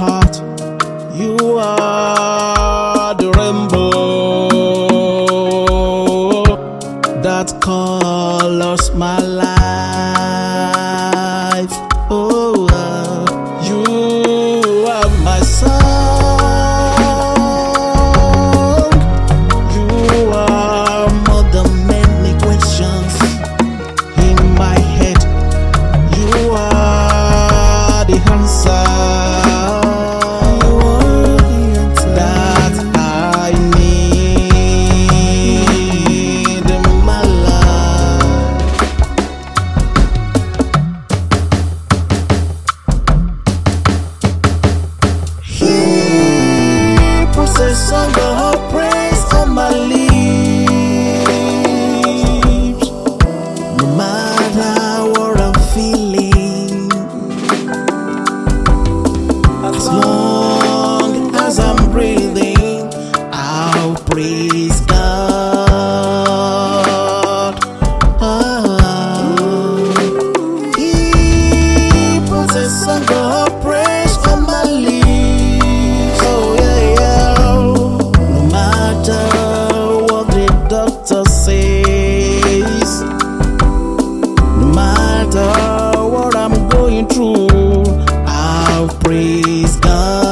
heart. You are the rainbow that colors my life. It's long He's gone.